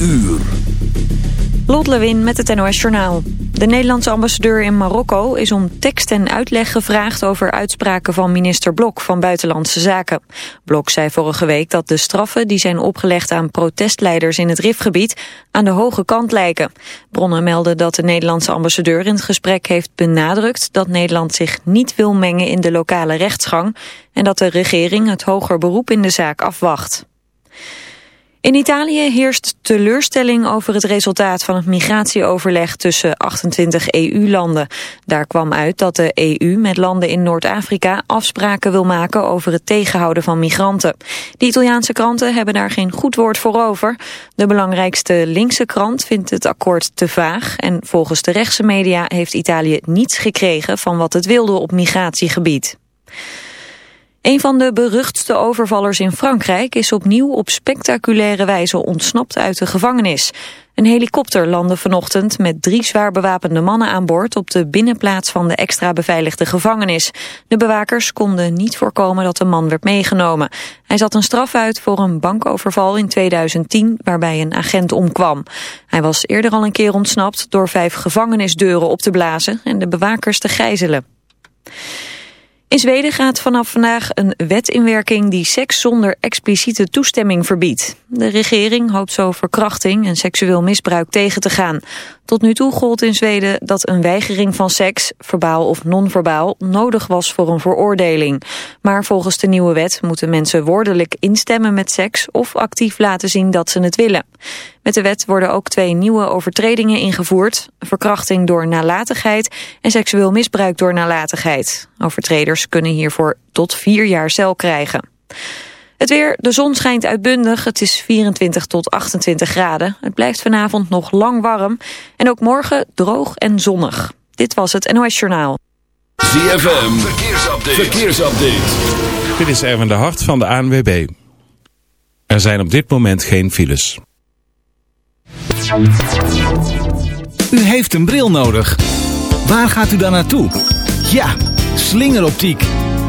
uur. Lot Lewin met het NOS Journaal. De Nederlandse ambassadeur in Marokko is om tekst en uitleg gevraagd over uitspraken van minister Blok van Buitenlandse Zaken. Blok zei vorige week dat de straffen die zijn opgelegd aan protestleiders in het Rifgebied aan de hoge kant lijken. Bronnen melden dat de Nederlandse ambassadeur in het gesprek heeft benadrukt dat Nederland zich niet wil mengen in de lokale rechtsgang en dat de regering het hoger beroep in de zaak afwacht. In Italië heerst teleurstelling over het resultaat van het migratieoverleg tussen 28 EU-landen. Daar kwam uit dat de EU met landen in Noord-Afrika afspraken wil maken over het tegenhouden van migranten. De Italiaanse kranten hebben daar geen goed woord voor over. De belangrijkste linkse krant vindt het akkoord te vaag en volgens de rechtse media heeft Italië niets gekregen van wat het wilde op migratiegebied. Een van de beruchtste overvallers in Frankrijk is opnieuw op spectaculaire wijze ontsnapt uit de gevangenis. Een helikopter landde vanochtend met drie zwaar bewapende mannen aan boord op de binnenplaats van de extra beveiligde gevangenis. De bewakers konden niet voorkomen dat de man werd meegenomen. Hij zat een straf uit voor een bankoverval in 2010 waarbij een agent omkwam. Hij was eerder al een keer ontsnapt door vijf gevangenisdeuren op te blazen en de bewakers te gijzelen. In Zweden gaat vanaf vandaag een wet in werking die seks zonder expliciete toestemming verbiedt. De regering hoopt zo verkrachting en seksueel misbruik tegen te gaan. Tot nu toe gold in Zweden dat een weigering van seks, verbaal of non-verbaal, nodig was voor een veroordeling. Maar volgens de nieuwe wet moeten mensen woordelijk instemmen met seks of actief laten zien dat ze het willen. Met de wet worden ook twee nieuwe overtredingen ingevoerd. Verkrachting door nalatigheid en seksueel misbruik door nalatigheid. Overtreders kunnen hiervoor tot vier jaar cel krijgen. Het weer, de zon schijnt uitbundig. Het is 24 tot 28 graden. Het blijft vanavond nog lang warm. En ook morgen droog en zonnig. Dit was het NOS Journaal. ZFM, verkeersupdate. verkeersupdate. Dit is Erwin de Hart van de ANWB. Er zijn op dit moment geen files. U heeft een bril nodig. Waar gaat u dan naartoe? Ja, slingeroptiek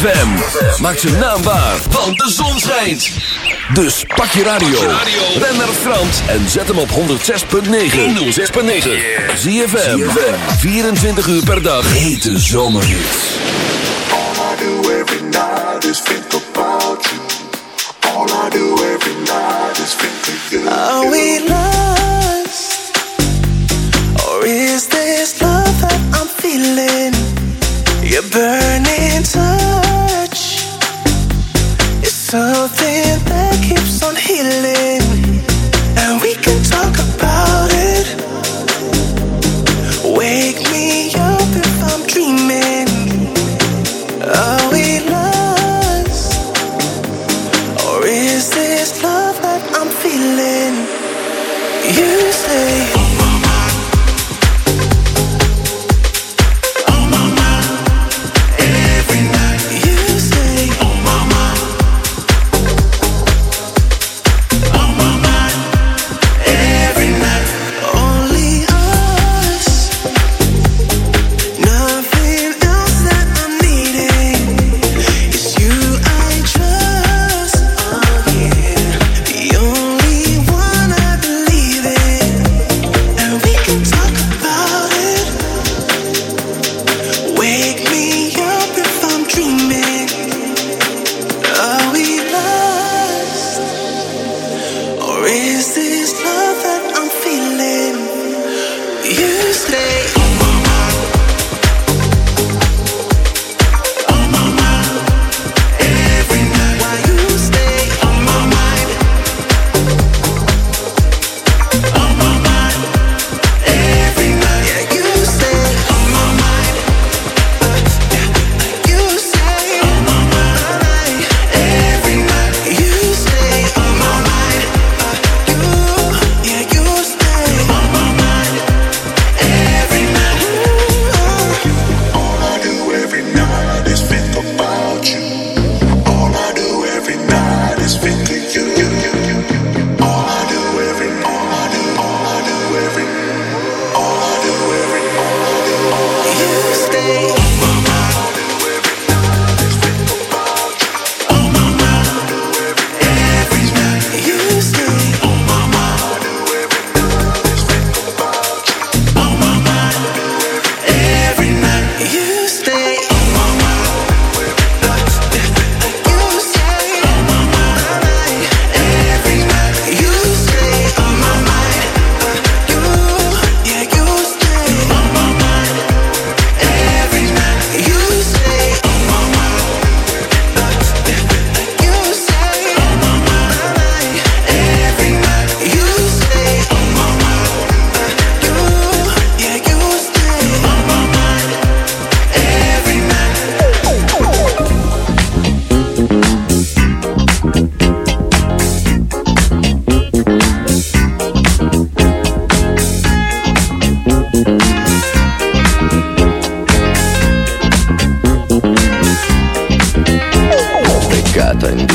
ZFM. Maak zijn naam waar, want de zon schijnt. Dus pak je radio. Ben naar Frans en zet hem op 106.9. 106.9. ZFM. 24 uur per dag. Hete zomerhits. All I do every night is think about you. All I do every night is think of you. Are we lost? Or is this love that I'm feeling? Your burning touch is something that keeps on healing. And we can talk is this love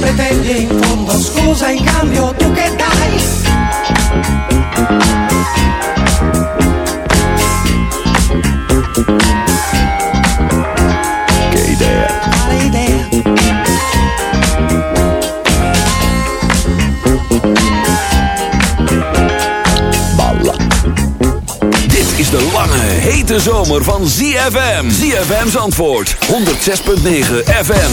Pretendi in fondo. Scusa in cambio tu che dai? Che idea, Quale idea? balla. Dit is de lange, hete zomer van ZFM. ZFM's antwoord. 106.9 FM.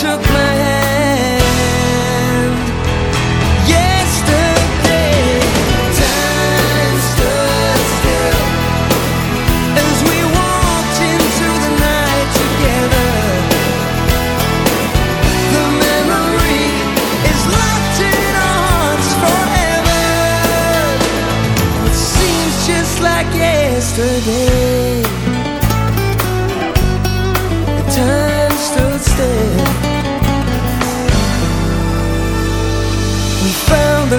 took my hand yesterday. Time stood still as we walked into the night together. The memory is locked in our hearts forever. It seems just like yesterday. Time stood still.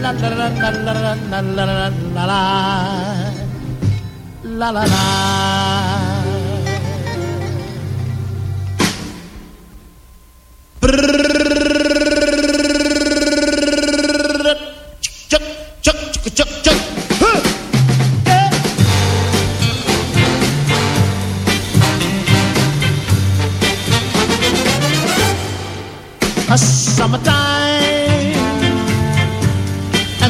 la la la la la la la la la la la la Summertime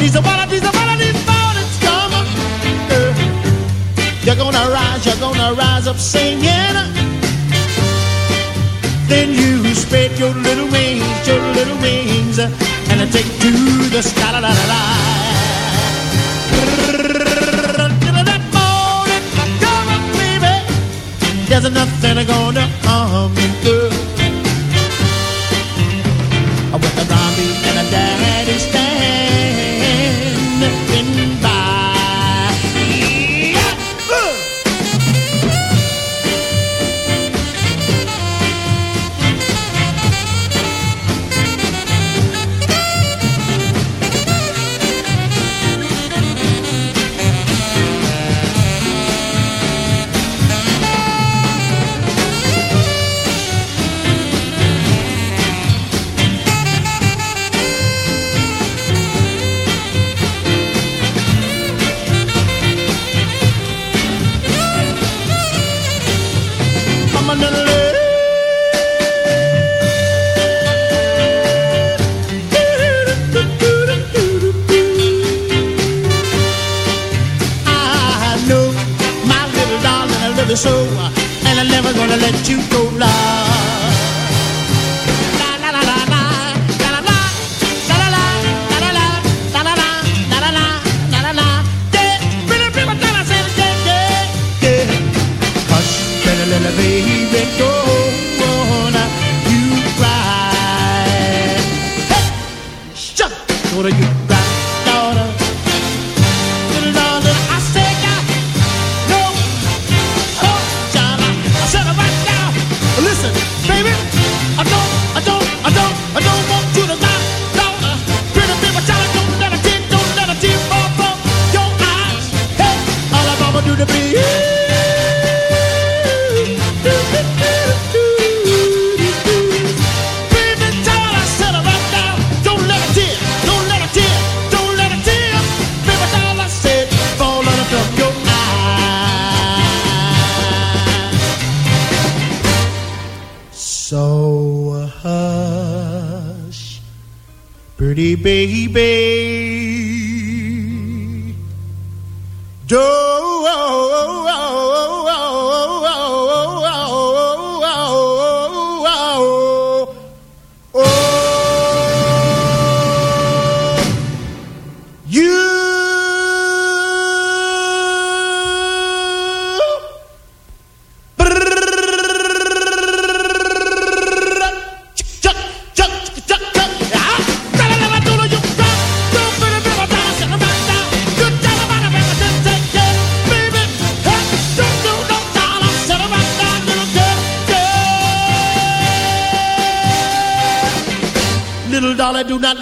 One of these, of these mornings come, uh, you're gonna rise, you're gonna rise up singing. Then you spread your little wings, your little wings, and take to the sky. La, la, la, la. There's nothing gonna harm you, girl. With the mommy and the daddy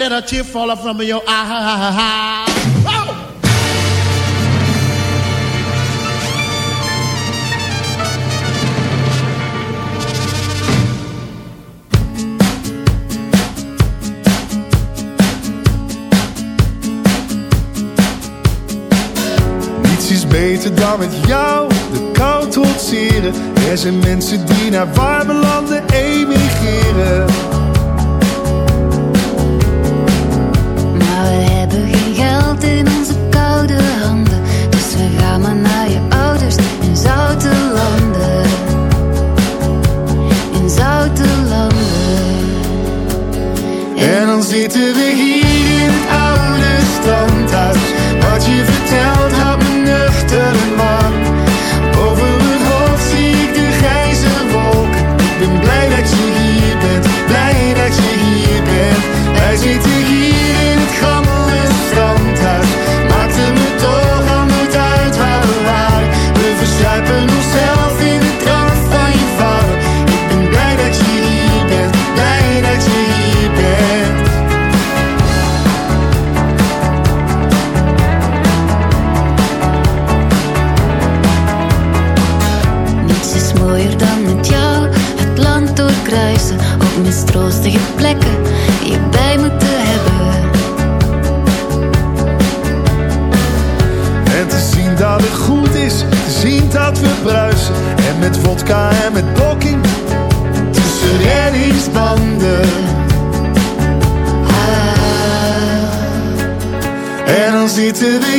let a tear fall from your eye. Oh! beter dan met jou de kou trotseren. Er zijn mensen die naar warme landen emigreren. En dan zitten En dan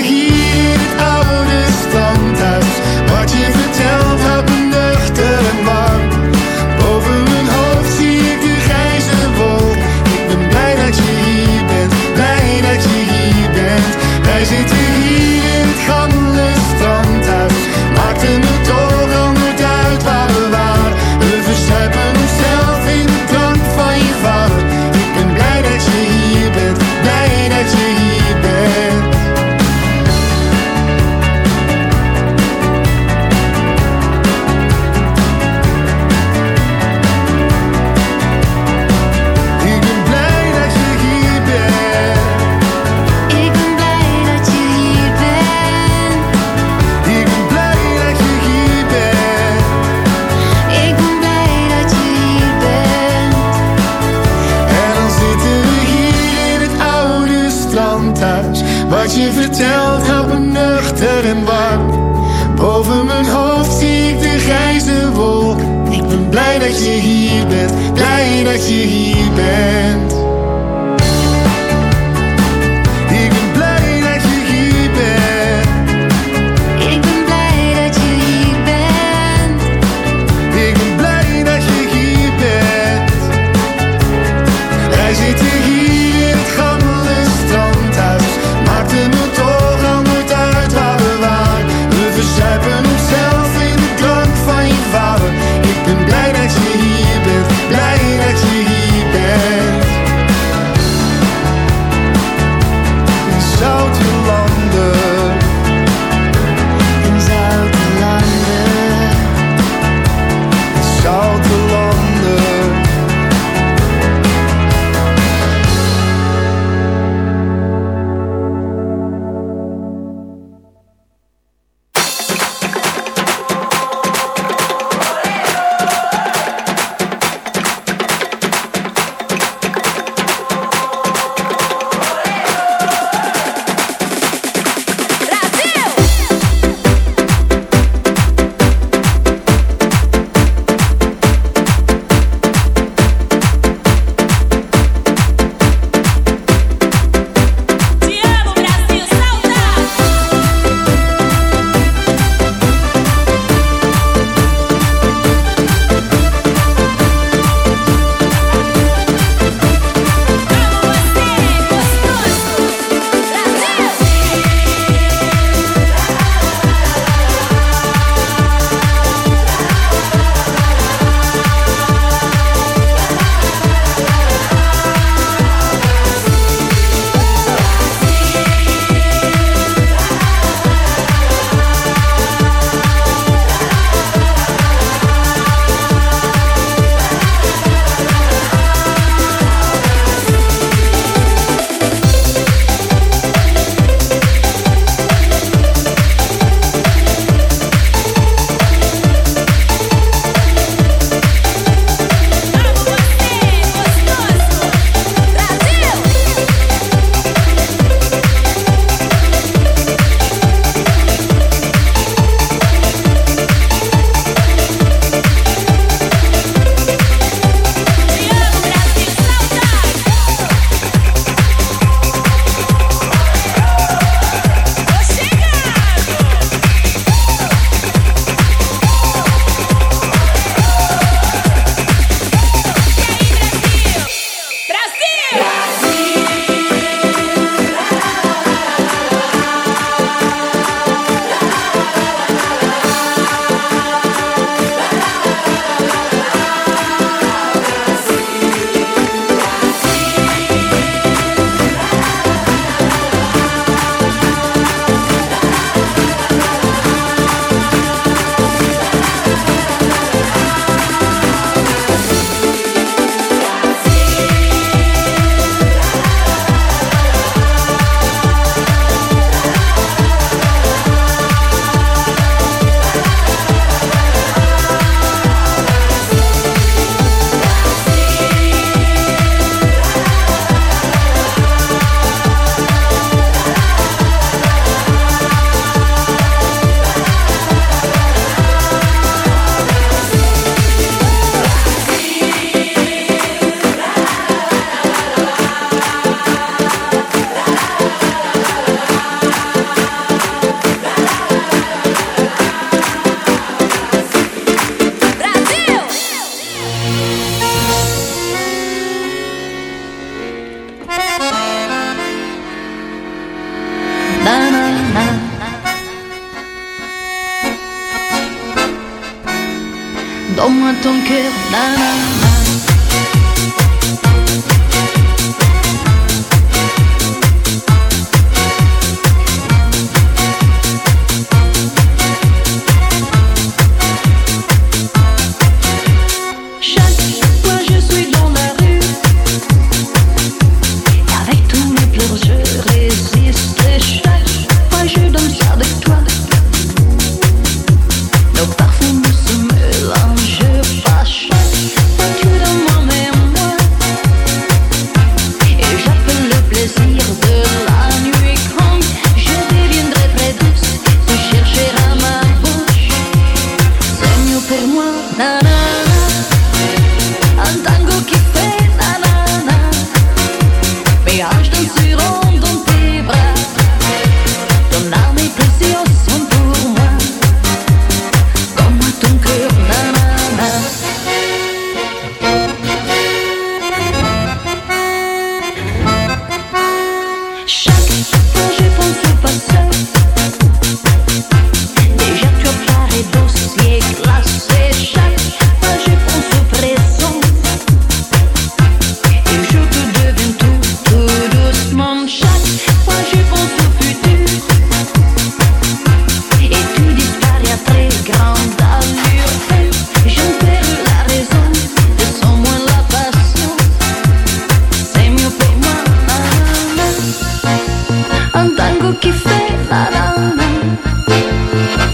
ton cœur, nanana.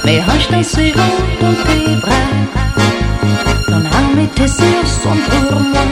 Mais range ton suivant dans tes bras. Ton arme et tes yeux sont pour moi.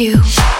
you.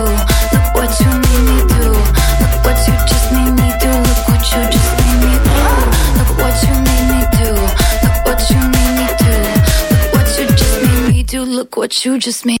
You just made.